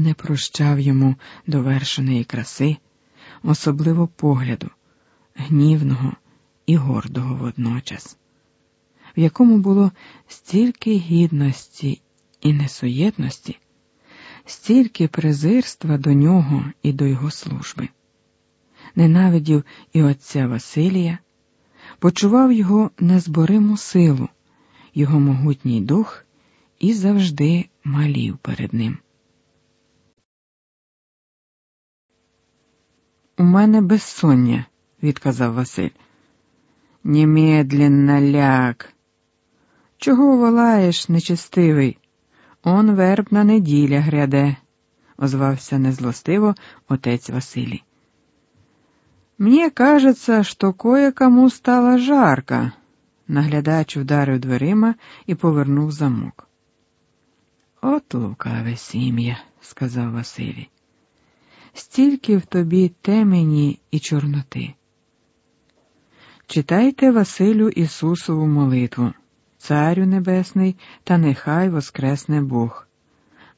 не прощав йому довершеної краси, особливо погляду, гнівного і гордого водночас, в якому було стільки гідності і несуєтності, стільки презирства до нього і до його служби. Ненавидів і отця Василія, почував його незбориму силу, його могутній дух і завжди малів перед ним. У мене безсоння, відказав Василь. Немедленно ляг. Чого волаєш, нечестивий? Он вербна неділя гряде, озвався незлостиво отець Василій. Мне кажется, що кое-кому стало жарко. Наглядач вдарив дверима і повернув замок. От лукаве сім'я, сказав Василій. Стільки в тобі темені і чорноти. Читайте Василю Ісусову молитву, Царю Небесний, та нехай воскресне Бог.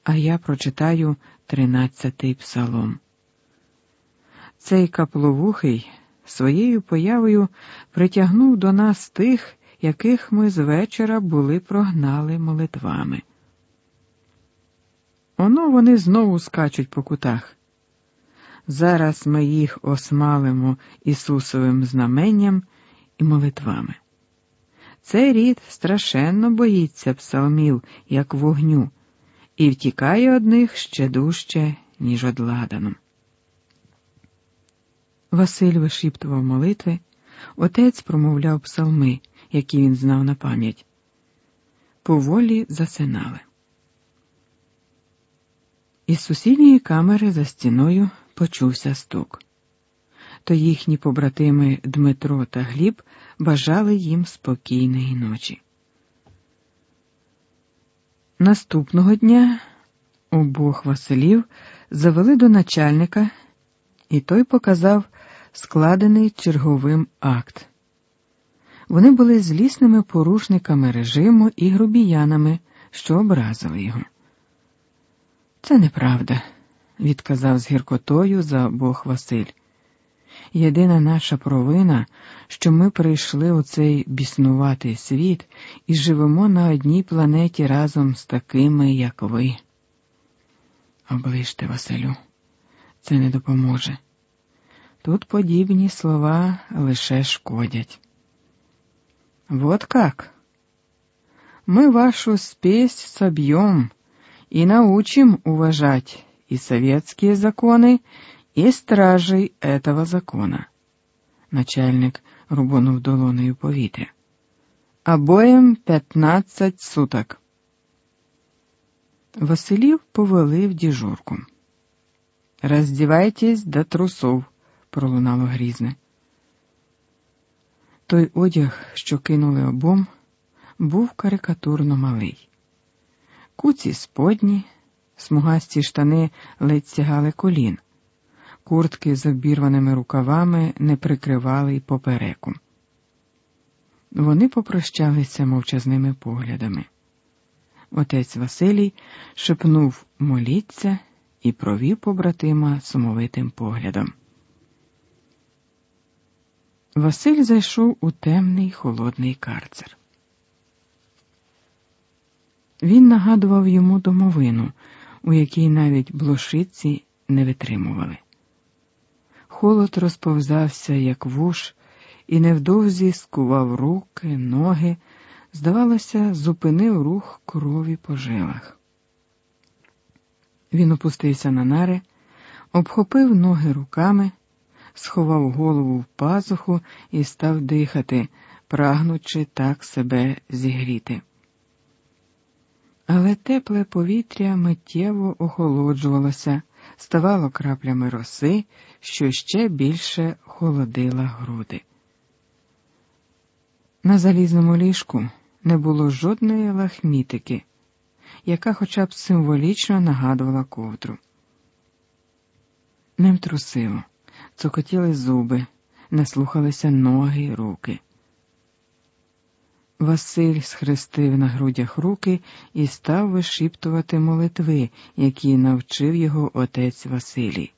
А я прочитаю тринадцятий псалом. Цей капловухий своєю появою притягнув до нас тих, яких ми з вечора були прогнали молитвами. Оно вони знову скачуть по кутах. Зараз ми їх осмалимо Ісусовим знаменням і молитвами. Цей рід страшенно боїться псалмів, як вогню, і втікає од них ще дужче, ніж од ладаном. Василь вишіптував молитви, отець промовляв псалми, які він знав на пам'ять. Поволі засинали. Із сусідньої камери за стіною почувся стук. То їхні побратими Дмитро та Гліб бажали їм спокійної ночі. Наступного дня обох Василів завели до начальника, і той показав складений черговим акт. Вони були злісними порушниками режиму і грубіянами, що образили його. Це неправда, відказав з гіркотою за Бог Василь. Єдина наша провина, що ми прийшли у цей біснуватий світ і живемо на одній планеті разом з такими, як ви. Оближте, Василю, це не допоможе. Тут подібні слова лише шкодять. Вот как? Мы вашу спесь собьем и научим уважать и советские законы, и стражей этого закона. Начальник рубанув долонею повітря. Обоєм п'ятнадцять суток. Василів повели в діжурку. Роздівайтесь до трусов пролунало грізне. Той одяг, що кинули обом, був карикатурно малий. Куці сподні, смугасті штани ледь сягали колін, куртки з обірваними рукавами не прикривали й попереку. Вони попрощалися мовчазними поглядами. Отець Василій шепнув моліться і провів побратима сумовитим поглядом. Василь зайшов у темний холодний карцер. Він нагадував йому домовину, у якій навіть блошиці не витримували. Холод розповзався, як вуш, і невдовзі скував руки, ноги, здавалося, зупинив рух крові по жилах. Він опустився на нари, обхопив ноги руками сховав голову в пазуху і став дихати, прагнучи так себе зігріти. Але тепле повітря миттєво охолоджувалося, ставало краплями роси, що ще більше холодила груди. На залізному ліжку не було жодної лахмітики, яка хоча б символічно нагадувала ковдру. Ним трусило цокотіли зуби, не слухалися ноги й руки. Василь схрестив на грудях руки і став вишіптувати молитви, які навчив його отець Василій.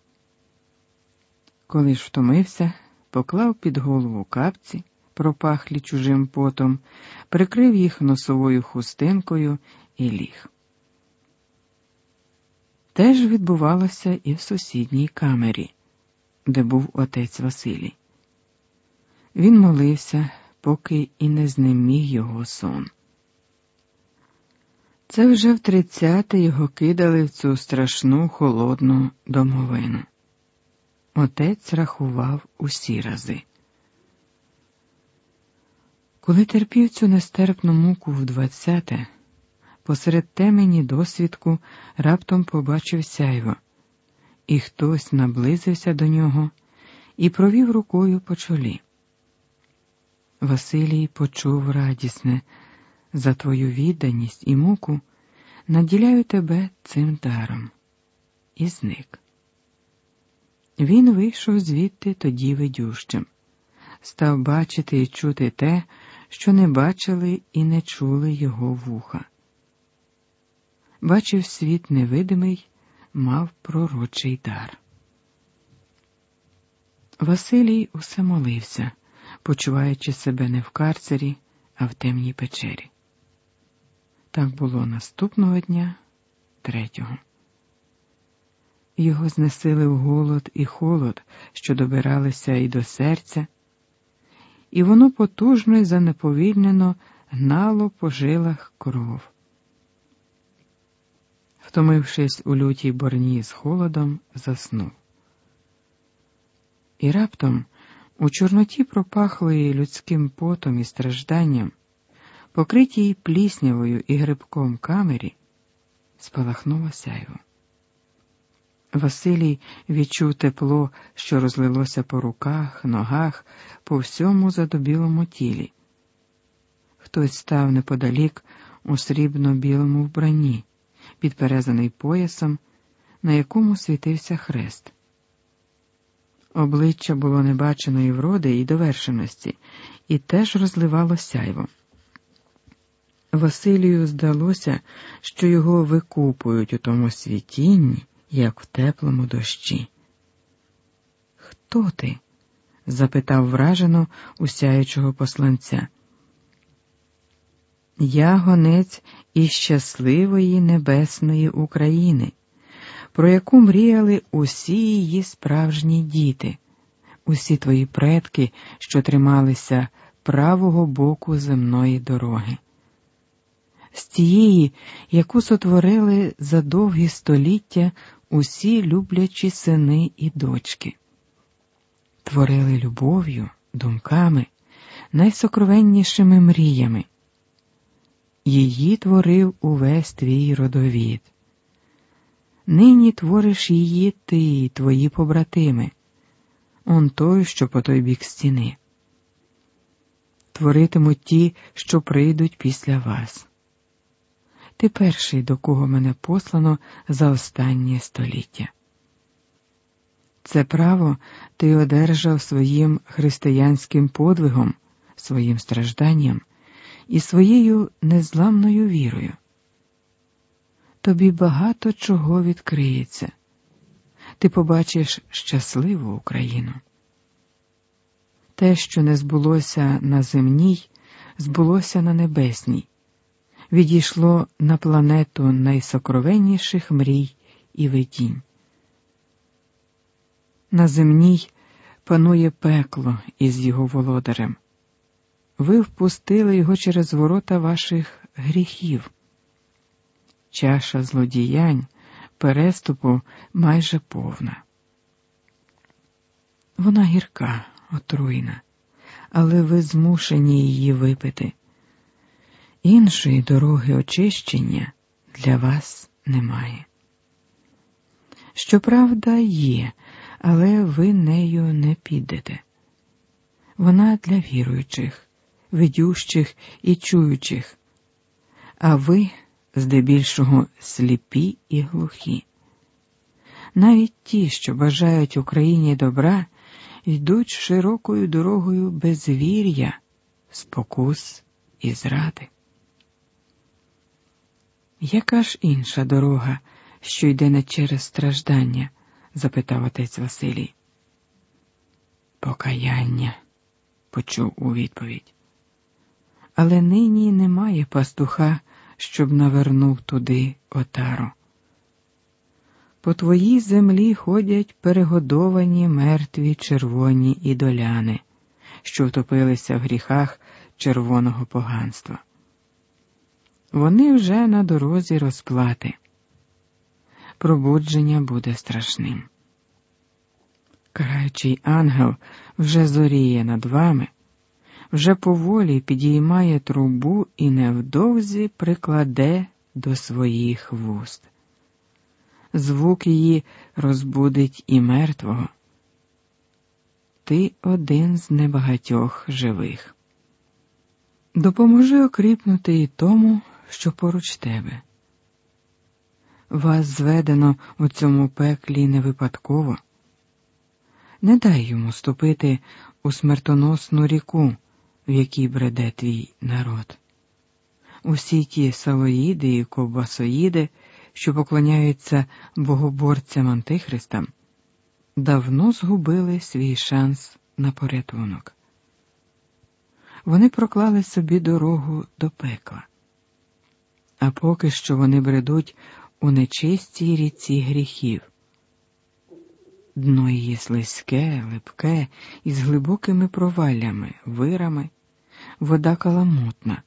Коли ж втомився, поклав під голову капці, пропахлі чужим потом, прикрив їх носовою хустинкою і ліг. Теж відбувалося і в сусідній камері, де був отець Василій. Він молився, поки і не знеміг його сон. Це вже в тридцяте його кидали в цю страшну холодну домовину. Отець рахував усі рази. Коли терпів цю нестерпну муку в двадцяте, посеред темені досвідку раптом побачив сяйво, і хтось наблизився до нього і провів рукою по чолі. Василій почув радісне за твою відданість і муку наділяю тебе цим даром, і зник. Він вийшов звідти тоді видющим, став бачити і чути те, що не бачили і не чули його вуха. Бачив світ невидимий, мав пророчий дар. Василій усе молився почуваючи себе не в карцері, а в темній печері. Так було наступного дня, третього. Його знесилив голод і холод, що добиралися і до серця, і воно потужно і занеповільнено гнало по жилах кров. Втомившись у лютій борні з холодом, заснув. І раптом у Чорноті пропахлої людським потом і стражданням, покритій пліснявою і грибком камері, спалахнуло сяйво. Василій відчув тепло, що розлилося по руках, ногах, по всьому задобілому тілі. Хтось став неподалік у срібно-білому вбранні, підперезаний поясом, на якому світився хрест. Обличчя було небаченої вроди і довершеності, і теж розливало сяйво. Василію здалося, що його викупують у тому світінні, як в теплому дощі. Хто ти? запитав вражено усяючого посланця. Я гонець із щасливої небесної України про яку мріяли усі її справжні діти, усі твої предки, що трималися правого боку земної дороги, з тієї, яку сотворили за довгі століття усі люблячі сини і дочки, творили любов'ю, думками, найсокровеннішими мріями. Її творив увесь твій родовід. Нині твориш її ти, твої побратими, он той, що по той бік стіни. Творитимуть ті, що прийдуть після вас. Ти перший, до кого мене послано за останнє століття. Це право ти одержав своїм християнським подвигом, своїм стражданням і своєю незламною вірою тобі багато чого відкриється. Ти побачиш щасливу Україну. Те, що не збулося на земній, збулося на небесній, відійшло на планету найсокровенніших мрій і видінь. На земній панує пекло із його володарем. Ви впустили його через ворота ваших гріхів чаша злодіянь, переступу майже повна. Вона гірка, отруйна, але ви змушені її випити. Іншої дороги очищення для вас немає. Щоправда, є, але ви нею не підете. Вона для віруючих, видющих і чуючих, а ви здебільшого сліпі і глухі. Навіть ті, що бажають Україні добра, йдуть широкою дорогою безвір'я, спокус і зради. Яка ж інша дорога, що йде не через страждання? запитав отець Василій. Покаяння, почув у відповідь. Але нині немає пастуха, щоб навернув туди отару. По твоїй землі ходять перегодовані мертві червоні ідоляни, що втопилися в гріхах червоного поганства. Вони вже на дорозі розплати. Пробудження буде страшним. Караючий ангел вже зоріє над вами, вже поволі підіймає трубу і невдовзі прикладе до своїх вуст. Звук її розбудить і мертвого. Ти один з небагатьох живих. Допоможи окріпнути і тому, що поруч тебе. Вас зведено у цьому пеклі не випадково. Не дай йому ступити у смертоносну ріку, в якій бреде твій народ. Усі ті салоїди і ковбасоїди, що поклоняються богоборцям Антихристам, давно згубили свій шанс на порятунок. Вони проклали собі дорогу до пекла, а поки що вони бредуть у нечистій ріці гріхів. Дно її слизьке, липке, із глибокими проваллями, вирами, вода каламутна,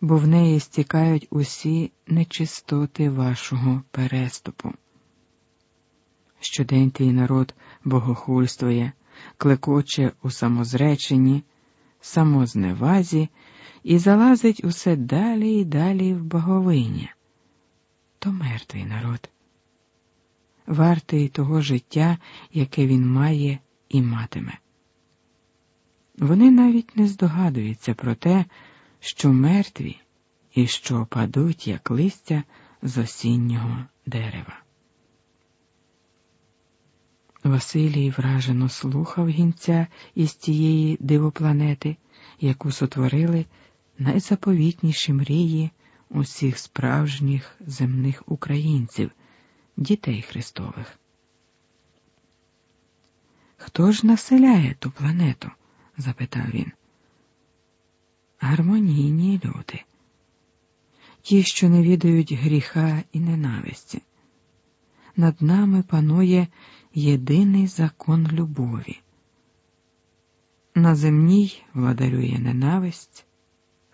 бо в неї стікають усі нечистоти вашого переступу. Щодень твій народ богохульствує, клекоче у самозреченні, самозневазі і залазить усе далі і далі в боговиня. То мертвий народ вартий того життя, яке він має і матиме. Вони навіть не здогадуються про те, що мертві і що падуть, як листя з осіннього дерева. Василій вражено слухав гінця із тієї дивопланети, яку сотворили найзаповітніші мрії усіх справжніх земних українців дітей Христових. Хто ж населяє ту планету? запитав він. Гармонійні люди, ті, що не відають гріха і ненависті. Над нами панує єдиний закон любові. На земній владарює ненависть,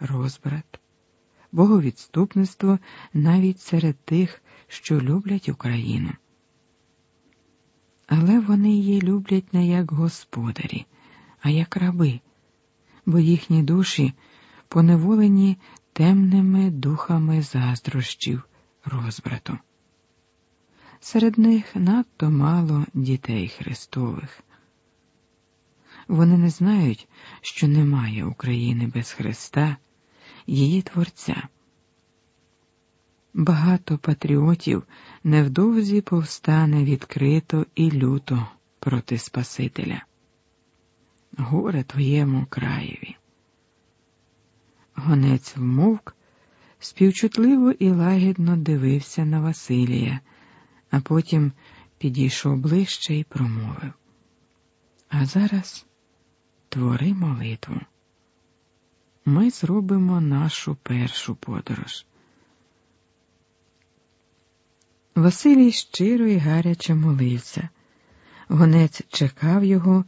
розбрат, боговідступництво навіть серед тих, що люблять Україну. Але вони її люблять не як господарі, а як раби, бо їхні душі поневолені темними духами заздрощів розбрату. Серед них надто мало дітей Христових. Вони не знають, що немає України без Христа, її Творця. Багато патріотів невдовзі повстане відкрито і люто проти Спасителя. Горе твоєму краєві. Гонець вмовк, співчутливо і лагідно дивився на Василія, а потім підійшов ближче і промовив. А зараз твори молитву. Ми зробимо нашу першу подорож. Василій щиро і гаряче молився. Гонець чекав його,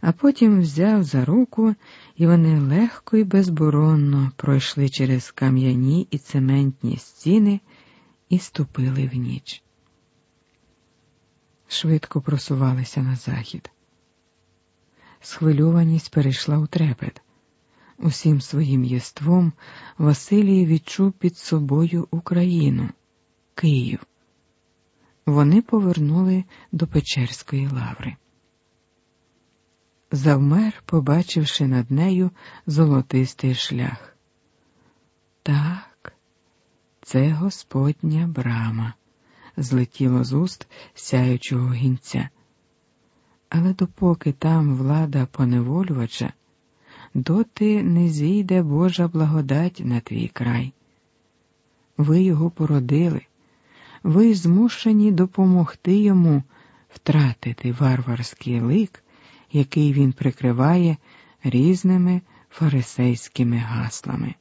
а потім взяв за руку, і вони легко і безборонно пройшли через кам'яні і цементні стіни і ступили в ніч. Швидко просувалися на захід. Схвильованість перейшла у трепет. Усім своїм єством Василій відчув під собою Україну, Київ вони повернули до Печерської лаври. Завмер, побачивши над нею золотистий шлях. Так, це Господня брама, злетіло з уст сяючого гінця. Але допоки там влада поневолювача, доти не зійде Божа благодать на твій край. Ви його породили, ви змушені допомогти йому втратити варварський лик, який він прикриває різними фарисейськими гаслами.